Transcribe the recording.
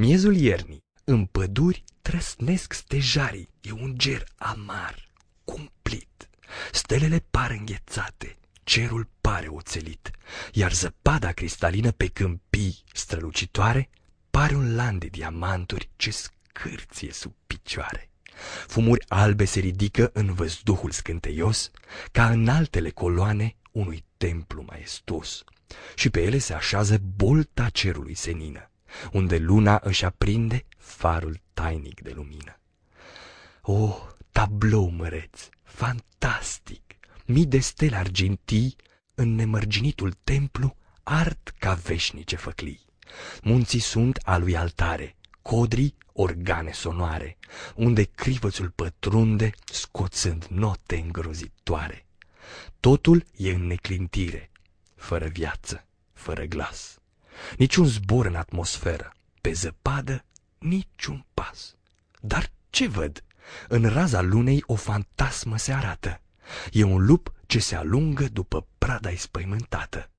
Miezul iernii, în păduri trăsnesc stejarii, e un ger amar, cumplit. Stelele par înghețate, cerul pare oțelit, iar zăpada cristalină pe câmpii strălucitoare pare un lan de diamanturi ce scârție sub picioare. Fumuri albe se ridică în văzduhul scânteios, ca în altele coloane unui templu maestos, și pe ele se așează bolta cerului senină, unde luna își aprinde farul tainic de lumină. O, tablou măreț, fantastic, mii de stele argintii în nemărginitul templu ard ca veșnice făclii. Munții sunt a lui altare, codrii organe sonoare, unde crivățul pătrunde, scoțând note îngrozitoare. Totul e în neclintire, fără viață, fără glas. Niciun zbor în atmosferă, pe zăpadă, niciun pas. Dar ce văd? În raza lunei o fantasmă se arată. E un lup ce se alungă după prada spăimântată.